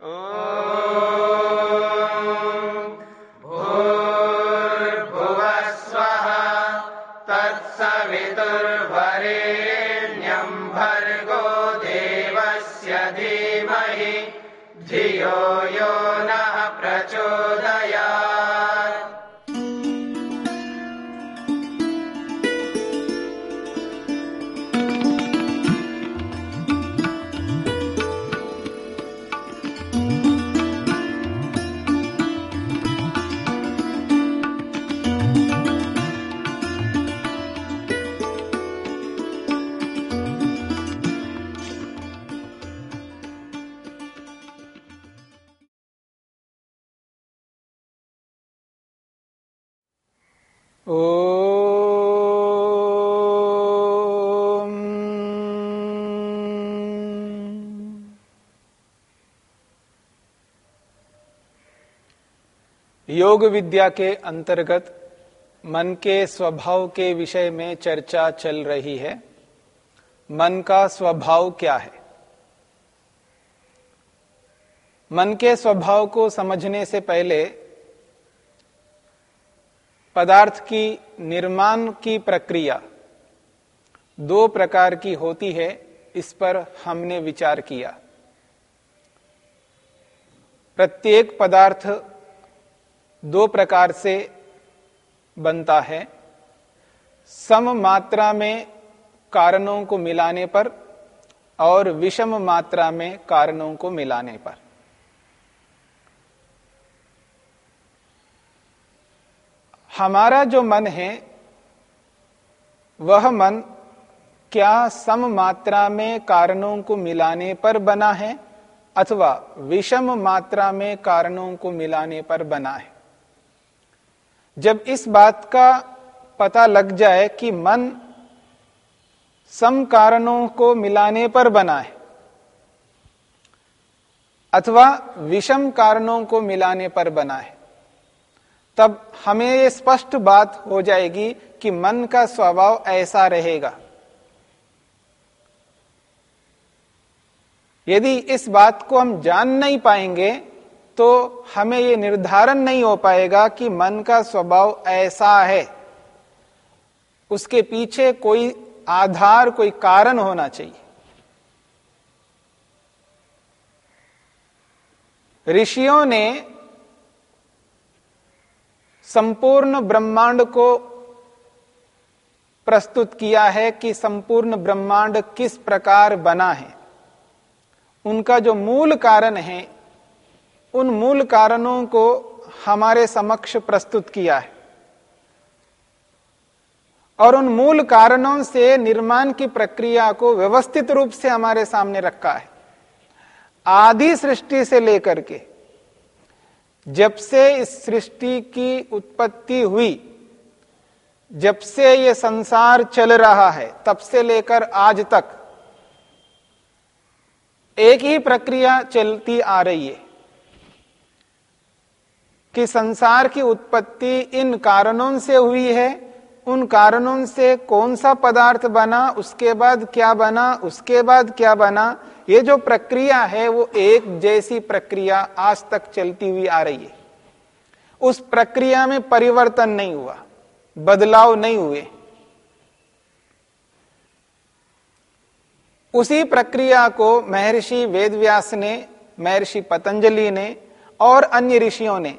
Oh. योग विद्या के अंतर्गत मन के स्वभाव के विषय में चर्चा चल रही है। मन का स्वभाव क्या है? मन के स्वभाव को समझने से पहले पदार्थ की निर्माण की प्रक्रिया दो प्रकार की होती है, इस पर हमने विचार किया। प्रत्येक पदार्थ दो प्रकार से बनता है। सम मात्रा में कारणों को मिलाने पर और विषम मात्रा में कारणों को मिलाने पर। हमारा जो मन है, वह मन क्या सम मात्रा में कारणों को मिलाने पर बना है, अथवा विषम मात्रा में कारणों को मिलाने पर बना है? जब इस बात का पता लग जाए कि मन सम कारणों को मिलाने पर बना है, अथवा विषम कारणों को मिलाने पर बना है तब हमें ये स्पष्ट बात हो जाएगी कि मन का स्वभाव ऐसा रहेगा। यदि इस बात को हम जान नहीं पाएँगे तो हमें यह निर्धारण नहीं हो पाएगा कि मन का स्वभाव ऐसा है। उसके पीछे कोई आधार, कोई कारण होना चाहिए। ऋषियों ने संपूर्ण ब्रह्मांड को प्रस्तुत किया है कि संपूर्ण ब्रह्मांड किस प्रकार बना है। उनका जो मूल कारण है, उन मूल कारणों को हमारे समक्ष प्रस्तुत किया है। और उन मूल कारणों से निर्माण की प्रक्रिया को व्यवस्थित रूप से हमारे सामने रखा है। आदि सृष्टि से लेकर के जब से इस सृष्टि की उत्पत्ति हुई, जब से ये संसार चल रहा है, तब से लेकर आज तक, एक ही प्रक्रिया चलती आ रही है कि संसार की उत्पत्ति इन कारणों से हुई है उन कारणों से कौन सा पदार्थ बना, उसके बाद क्या बना, उसके बाद क्या बना, ये जो प्रक्रिया है, वो एक जैसी प्रक्रिया आज तक चलती हुई आ रही है। उस प्रक्रिया में परिवर्तन नहीं हुआ, बदलाव नहीं हुए। उसी प्रक्रिया को महर्षि वेदव्यास ने, महर्षि पतंजलि ने और अन्य ऋषियों ने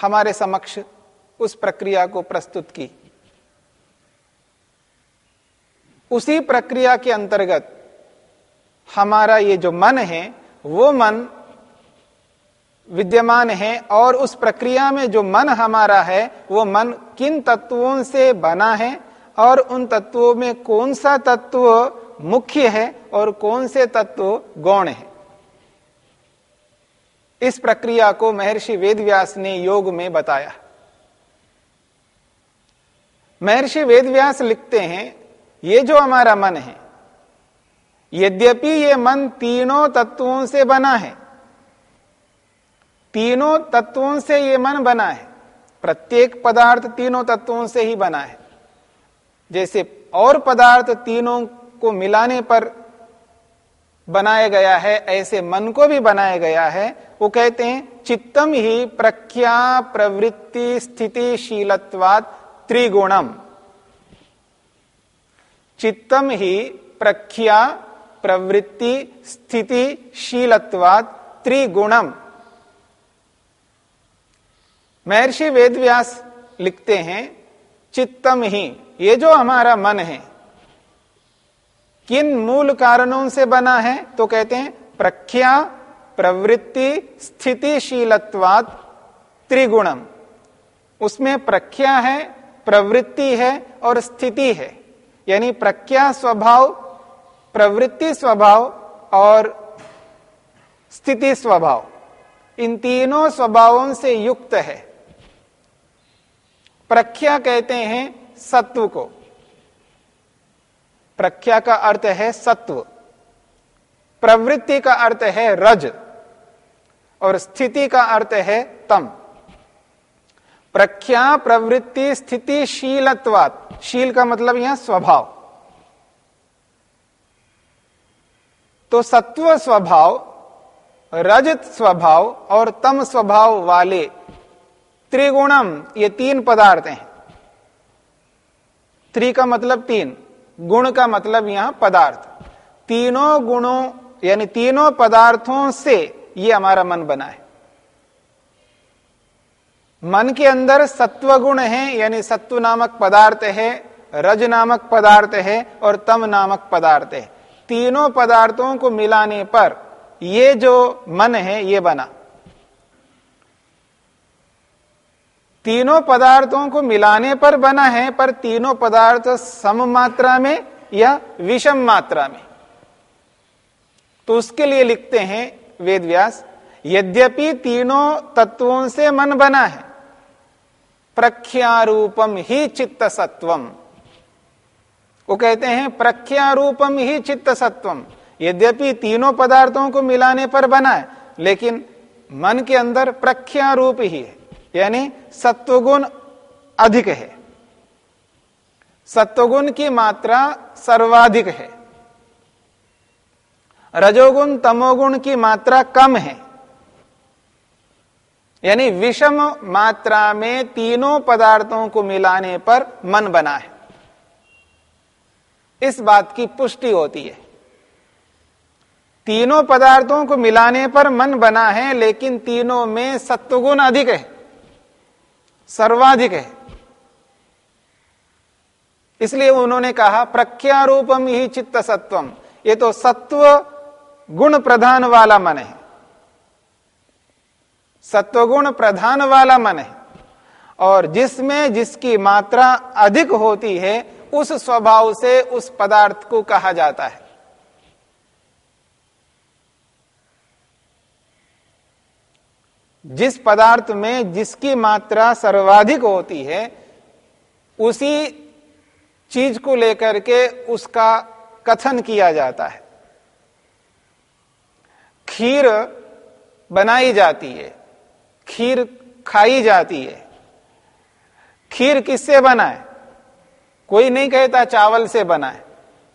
हमारे समक्ष उस प्रक्रिया को प्रस्तुत की। उसी प्रक्रिया के अंतर्गत हमारा ये जो मन है, वो मन विद्यमान है और उस प्रक्रिया में जो मन हमारा है, वो मन किन तत्वों से बना है और उन तत्वों में कौन सा तत्व मुख्य है और कौन से तत्व गौण है। इस प्रक्रिया को महर्षि वेदव्यास ने योग में बताया। महर्षि वेदव्यास लिखते हैं ये जो हमारा मन है, यद्यपि ये मन तीनों तत्वों से बना है, तीनों तत्वों से ये मन बना है, प्रत्येक पदार्थ तीनों तत्वों से ही बना है। जैसे और पदार्थ तीनों को मिलाने पर बनाया गया है, ऐसे मन को भी बनाया गया है, वो कहते हैं, चित्तम ही प्रख्या प्रवृत्ति स्थितिशीलत्वाद त्रिगुणम। चित्तम ही प्रख्या, प्रवृत्ति, स्थिति स्थितिशीलत्वाद त्रिगुणम। महर्षि वेदव्यास लिखते हैं, चित्तम ही, ये जो हमारा मन है, किन मूल कारणों से बना है तो कहते हैं, प्रख्या, प्रवृत्ति स्थितिशीलत्वाद त्रिगुणम। उसमें प्रख्या है, प्रवृत्ति है और स्थिति है। यानी प्रख्या स्वभाव, प्रवृत्ति स्वभाव और स्थिति स्वभाव, इन तीनों स्वभावों से युक्त है। प्रख्या कहते हैं सत्व को। प्रख्या का अर्थ है सत्व। प्रवृत्ति का अर्थ है रज और स्थिति का अर्थ है तम। प्रख्या प्रवृत्ति स्थिति शीलत्वात शील का मतलब यहाँ स्वभाव। तो सत्व स्वभाव, रजत स्वभाव और तम स्वभाव वाले त्रिगुणम ये तीन पदार्थ हैं। त्रि का मतलब तीन, गुण का मतलब यहाँ पदार्थ। तीनों गुणों, यानी तीनों पदार्थों से ये हमारा मन बना है। मन के अंदर सत्व गुण है, यानी सत्व नामक पदार्थ है, रज नामक पदार्थ है और तम नामक पदार्थ है। तीनों पदार्थों को मिलाने पर ये जो मन है, ये बना। तीनों पदार्थों को मिलाने पर बना है, पर तीनों पदार्थ सम मात्रा में या विषम मात्रा में। तो उसके लिए लिखते हैं वेद व्यास यद्यपि तीनों तत्वों से मन बना है प्रख्यारूपम ही चित्त सत्वम वो कहते हैं, प्रख्यारूपम ही चित्त सत्वम यद्यपि तीनों पदार्थों को मिलाने पर बना है, लेकिन मन के अंदर प्रख्यारूप ही है, यानी सत्वगुण अधिक है। सत्वगुण की मात्रा सर्वाधिक है। रजोगुण, तमोगुण की मात्रा कम है। यानी विषम मात्रा में तीनों पदार्थों को मिलाने पर मन बना है। इस बात की पुष्टि होती है। तीनों पदार्थों को मिलाने पर मन बना है, लेकिन तीनों में सत्वगुण अधिक है, सर्वाधिक है। इसलिए उन्होंने कहा, प्रख्यारूपम ही चित्त सत्वम ये तो सत्व गुण प्रधान वाला मन है। सत्वगुण प्रधान वाला मन है। और जिसमें जिसकी मात्रा अधिक होती है, उस स्वभाव से उस पदार्थ को कहा जाता है। जिस पदार्थ में जिसकी मात्रा सर्वाधिक होती है, उसी चीज़ को लेकर के उसका कथन किया जाता है। खीर बनाई जाती है। खीर खाई जाती है। खीर किससे बना है कोई नहीं कहता चावल से बना है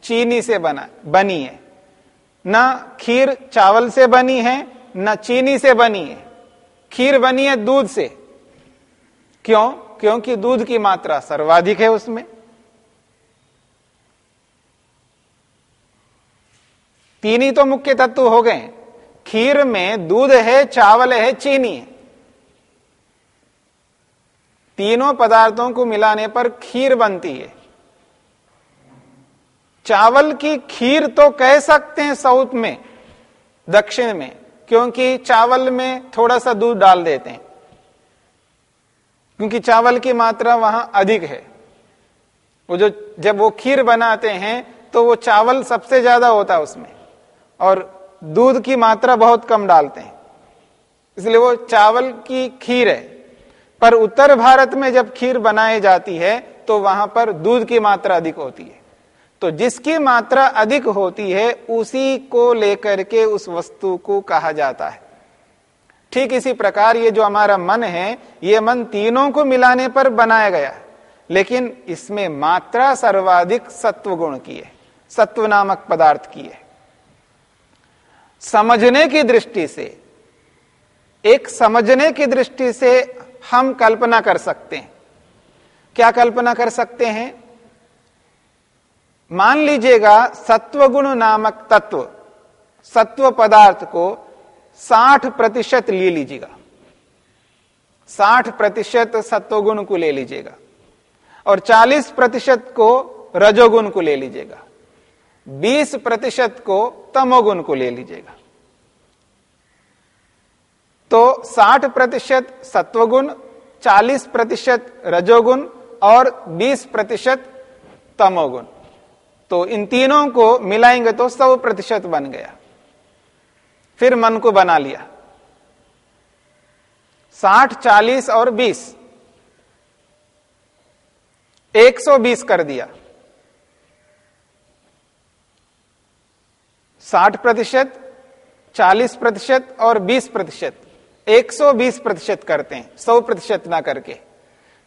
चीनी से बना बनी है। ना खीर चावल से बनी है, न चीनी से बनी है। खीर बनी है दूध से। क्यों? क्योंकि दूध की मात्रा सर्वाधिक है उसमें। तीन ही तो मुख्य तत्व हो गए। खीर में दूध है, चावल है, चीनी है। तीनों पदार्थों को मिलाने पर खीर बनती है। चावल की खीर तो कह सकते हैं साउथ में, दक्षिण में, क्योंकि चावल में थोड़ा सा दूध डाल देते हैं। क्योंकि चावल की मात्रा वहाँ अधिक है। वो जो, जब वो खीर बनाते हैं तो वो चावल सबसे ज़्यादा होता है उसमें, और दूध की मात्रा बहुत कम डालते हैं। इसलिए वो चावल की खीर है। पर उत्तर भारत में जब खीर बनाई जाती है तो वहाँ पर दूध की मात्रा अधिक होती है। तो जिसकी मात्रा अधिक होती है, उसी को लेकर के उस वस्तु को कहा जाता है। ठीक इसी प्रकार ये जो हमारा मन है, ये मन तीनों को मिलाने पर बनाया गया लेकिन इसमें मात्रा सर्वाधिक सत्व गुण की है, सत्व नामक पदार्थ की है। समझने की दृष्टि से, एक समझने की दृष्टि से हम कल्पना कर सकते हैं। क्या कल्पना कर सकते हैं? मान लीजिएगा सत्वगुण नामक तत्व, सत्व पदार्थ को 60 प्रतिशत ले लीजिएगा। 60 प्रतिशत सत्वगुण को ले लीजिएगा और 40 प्रतिशत को रजोगुण को ले लीजिएगा। 20 प्रतिशत को तमोगुण को ले लीजिएगा। तो 60 प्रतिशत सत्वगुण 40 प्रतिशत रजोगुण और 20 प्रतिशत तमोगुण। तो इन तीनों को मिलाएँगे तो सौ प्रतिशत बन गया। फिर मन को बना लिया। साठ, चालीस और बीस। एक सौ बीस कर दिया। साठ प्रतिशत, चालीस प्रतिशत और बीस प्रतिशत। एक सौ बीस प्रतिशत करते हैं, सौ प्रतिशत ना करके।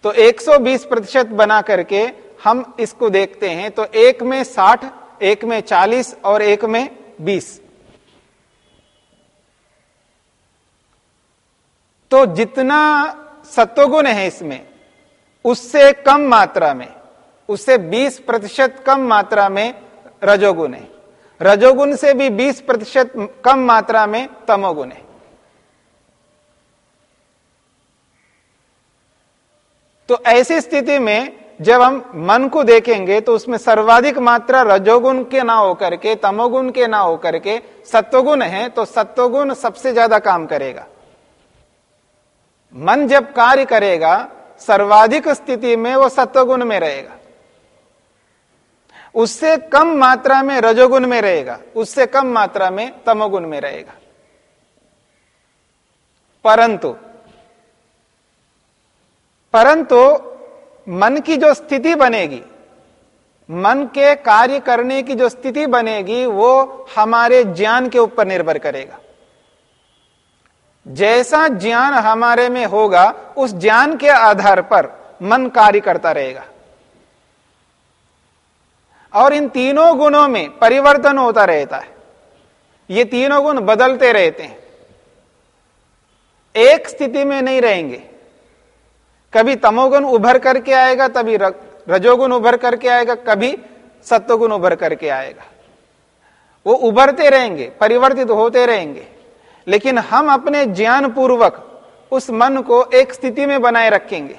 तो एक सौ बीस प्रतिशत बना करके हम इसको देखते हैं तो एक में साठ, एक में चालीस और एक में बीस। तो जितना सत्वगुण है इसमें, उससे कम मात्रा में, उससे 20 प्रतिशत कम मात्रा में रजोगुण है। रजोगुण से भी 20 प्रतिशत कम मात्रा में तमोगुण है। तो ऐसी स्थिति में जब हम मन को देखेंगे तो उसमें सर्वाधिक मात्रा रजोगुण के ना होकर के, तमोगुण के ना होकर के सत्वगुण है तो सत्वगुण सबसे ज़्यादा काम करेगा। मन जब कार्य करेगा, सर्वाधिक स्थिति में वो सत्वगुण में रहेगा। उससे कम मात्रा में रजोगुण में रहेगा, उससे कम मात्रा में तमोगुण में रहेगा। परंतु परंतु मन की जो स्थिति बनेगी, मन के कार्य करने की जो स्थिति बनेगी, वो हमारे ज्ञान के ऊपर निर्भर करेगा। जैसा ज्ञान हमारे में होगा, उस ज्ञान के आधार पर मन कार्य करता रहेगा। और इन तीनों गुणों में परिवर्तन होता रहता है। ये तीनों गुण बदलते रहते हैं। एक स्थिति में नहीं रहेंगे। कभी तमोगुण उभर करके आएगा, तभी रजोगुण उभर करके आएगा, कभी सत्वगुण उभर करके आएगा। वो उभरते रहेंगे, परिवर्तित होते रहेंगे। लेकिन हम अपने ज्ञान पूर्वक उस मन को एक स्थिति में बनाए रखेंगे।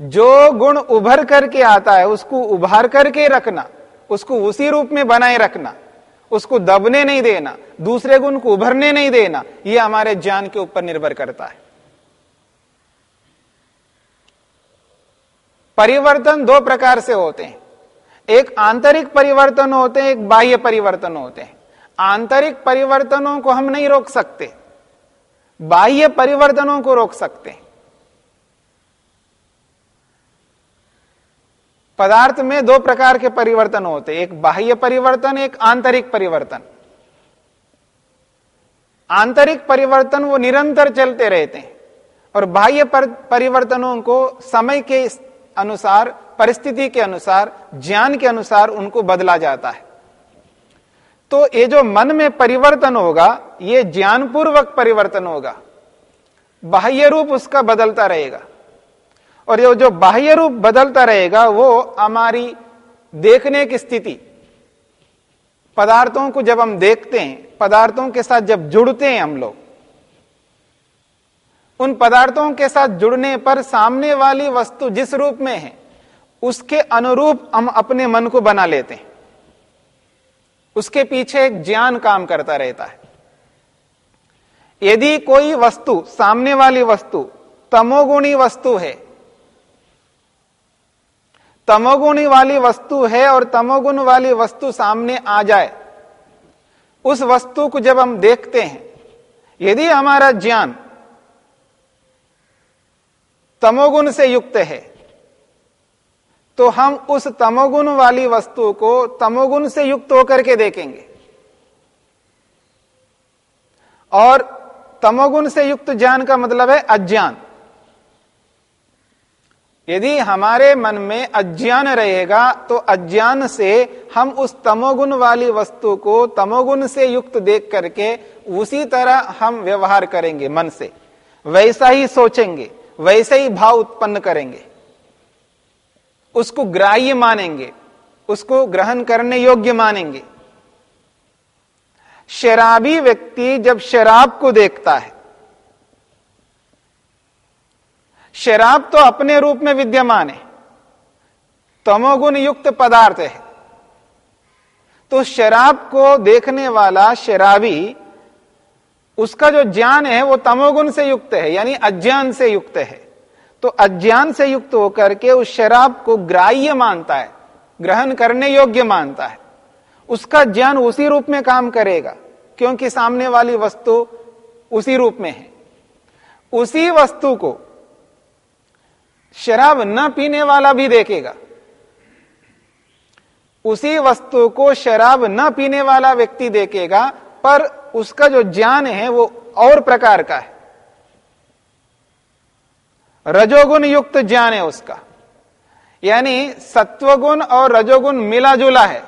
जो गुण उभर करके आता है, उसको उभार करके रखना, उसको उसी रूप में बनाए रखना, उसको दबने नहीं देना, दूसरे गुण को उभरने नहीं देना यह हमारे ज्ञान के ऊपर निर्भर करता है। परिवर्तन दो प्रकार से होते हैं। एक आंतरिक परिवर्तन होते हैं, एक बाह्य परिवर्तन होते हैं। आंतरिक परिवर्तनों को हम नहीं रोक सकते। बाह्य परिवर्तनों को रोक सकते पदार्थ में दो प्रकार के परिवर्तन होते एक बाह्य परिवर्तन, एक आंतरिक परिवर्तन। आंतरिक परिवर्तन वो निरंतर चलते रहते हैं और बाह्य परिवर्तनों को समय के अनुसार, परिस्थिति के अनुसार, ज्ञान के अनुसार उनको बदला जाता है। तो ये जो मन में परिवर्तन होगा, ये ज्ञानपूर्वक परिवर्तन होगा। बाह्य रूप उसका बदलता रहेगा। और ये जो बाह्य रूप बदलता रहेगा, वो हमारी देखने की स्थिति। पदार्थों को जब हम देखते हैं, पदार्थों के साथ जब जुड़ते हैं हम लोग उन पदार्थों के साथ जुड़ने पर सामने वाली वस्तु जिस रूप में है, उसके अनुरूप हम अपने मन को बना लेते हैं। उसके पीछे एक ज्ञान काम करता रहता है। यदि कोई वस्तु, सामने वाली वस्तु, तमोगुणी वस्तु है, तमोगुणी वाली वस्तु है और तमोगुण वाली वस्तु सामने आ जाए, उस वस्तु को जब हम देखते हैं, यदि हमारा ज्ञान तमोगुण से युक्त है। तो हम उस तमोगुण वाली वस्तु को तमोगुण से युक्त होकर के देखेंगे। और तमोगुण से युक्त ज्ञान का मतलब है अज्ञान। यदि हमारे मन में अज्ञान रहेगा तो अज्ञान से हम उस तमोगुण वाली वस्तु को तमोगुण से युक्त देख करके उसी तरह हम व्यवहार करेंगे मन से। वैसा ही सोचेंगे। वैसे ही भाव उत्पन्न करेंगे। उसको ग्राह्य मानेंगे, उसको ग्रहण करने योग्य मानेंगे। शराबी व्यक्ति जब शराब को देखता है, शराब तो अपने रूप में विद्यमान है, तमोगुण युक्त पदार्थ है तो शराब को देखने वाला शराबी उसका जो ज्ञान है वो तमोगुण से युक्त है, यानी अज्ञान से युक्त है। तो अज्ञान से युक्त होकर के उस शराब को ग्राह्य मानता है, ग्रहण करने योग्य मानता है। उसका ज्ञान उसी रूप में काम करेगा, क्योंकि सामने वाली वस्तु उसी रूप में है। उसी वस्तु को शराब न पीने वाला भी देखेगा। उसी वस्तु को शराब न पीने वाला व्यक्ति देखेगा, पर उसका जो ज्ञान है वो और प्रकार का है। रजोगुण युक्त ज्ञान है उसका। यानी सत्वगुण और रजोगुण मिला जुला है।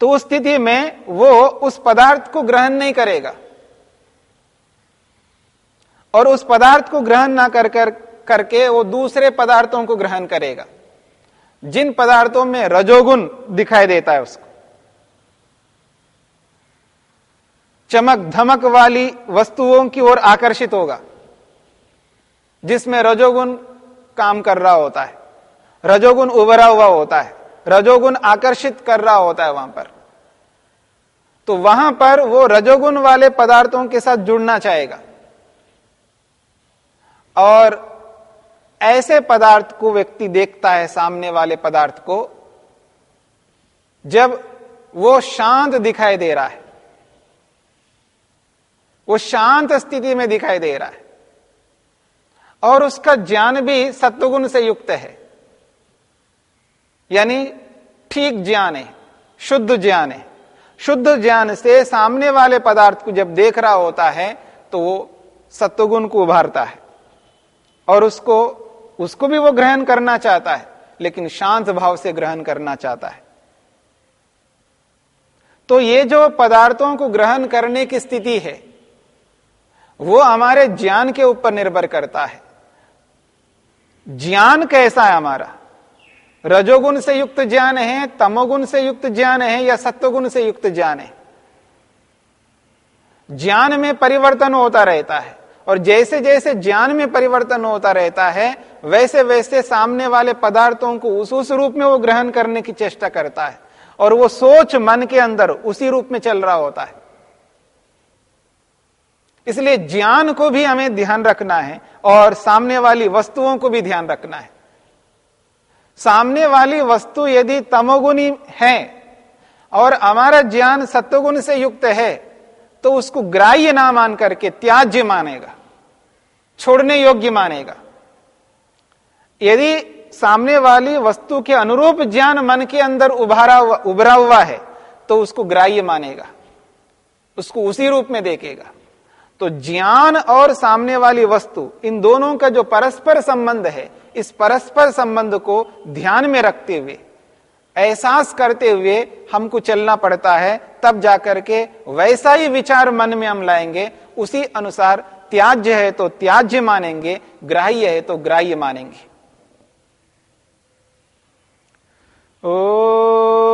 तो उस स्थिति में वो उस पदार्थ को ग्रहण नहीं करेगा। और उस पदार्थ को ग्रहण ना कर कर, करके वो दूसरे पदार्थों को ग्रहण करेगा। जिन पदार्थों में रजोगुण दिखाई देता है उसको। चमक धमक वाली वस्तुओं की ओर आकर्षित होगा, जिसमें रजोगुण काम कर रहा होता है, रजोगुण उभरा हुआ होता है, रजोगुण आकर्षित कर रहा होता है वहाँ पर। तो वहाँ पर वो रजोगुण वाले पदार्थों के साथ जुड़ना चाहेगा। और ऐसे पदार्थ को व्यक्ति देखता है, सामने वाले पदार्थ को, जब वो शांत दिखाई दे रहा है वो शांत स्थिति में दिखाई दे रहा है। और उसका ज्ञान भी सत्वगुण से युक्त है। यानी ठीक ज्ञान है, शुद्ध ज्ञान है। शुद्ध ज्ञान से सामने वाले पदार्थ को जब देख रहा होता है तो वो सत्वगुण को उभारता है। और उसको उसको भी वो ग्रहण करना चाहता है, लेकिन शांत भाव से ग्रहण करना चाहता है। तो ये जो पदार्थों को ग्रहण करने की स्थिति है वो हमारे ज्ञान के ऊपर निर्भर करता है। ज्ञान कैसा है हमारा? रजोगुण से युक्त ज्ञान है, तमोगुण से युक्त ज्ञान है या सत्वगुण से युक्त ज्ञान है? ज्ञान में परिवर्तन होता रहता है और जैसे जैसे ज्ञान में परिवर्तन होता रहता है, वैसे वैसे सामने वाले पदार्थों को उस उस रूप में वो ग्रहण करने की चेष्टा करता है और वो सोच मन के अंदर उसी रूप में चल रहा होता है। इसलिए ज्ञान को भी हमें ध्यान रखना है और सामने वाली वस्तुओं को भी ध्यान रखना है। सामने वाली वस्तु यदि तमोगुणी है और हमारा ज्ञान सत्वगुण से युक्त है तो उसको ग्राह्य ना मान करके त्याज्य मानेगा, छोड़ने योग्य मानेगा। यदि सामने वाली वस्तु के अनुरूप ज्ञान मन के अंदर उभारा हुआ, उभरा हुआ है तो उसको ग्राह्य मानेगा, उसको उसी रूप में देखेगा। तो ज्ञान और सामने वाली वस्तु, इन दोनों का जो परस्पर संबंध है, इस परस्पर संबंध को ध्यान में रखते हुए, एहसास करते हुए हमको चलना पड़ता है, तब जाकर के वैसा ही विचार मन में हम लाएँगे, उसी अनुसार त्याज्य है तो त्याज्य मानेंगे, ग्राह्य है तो ग्राह्य मानेंगे। ओ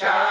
ॐ शान्ति शान्ति शान्ति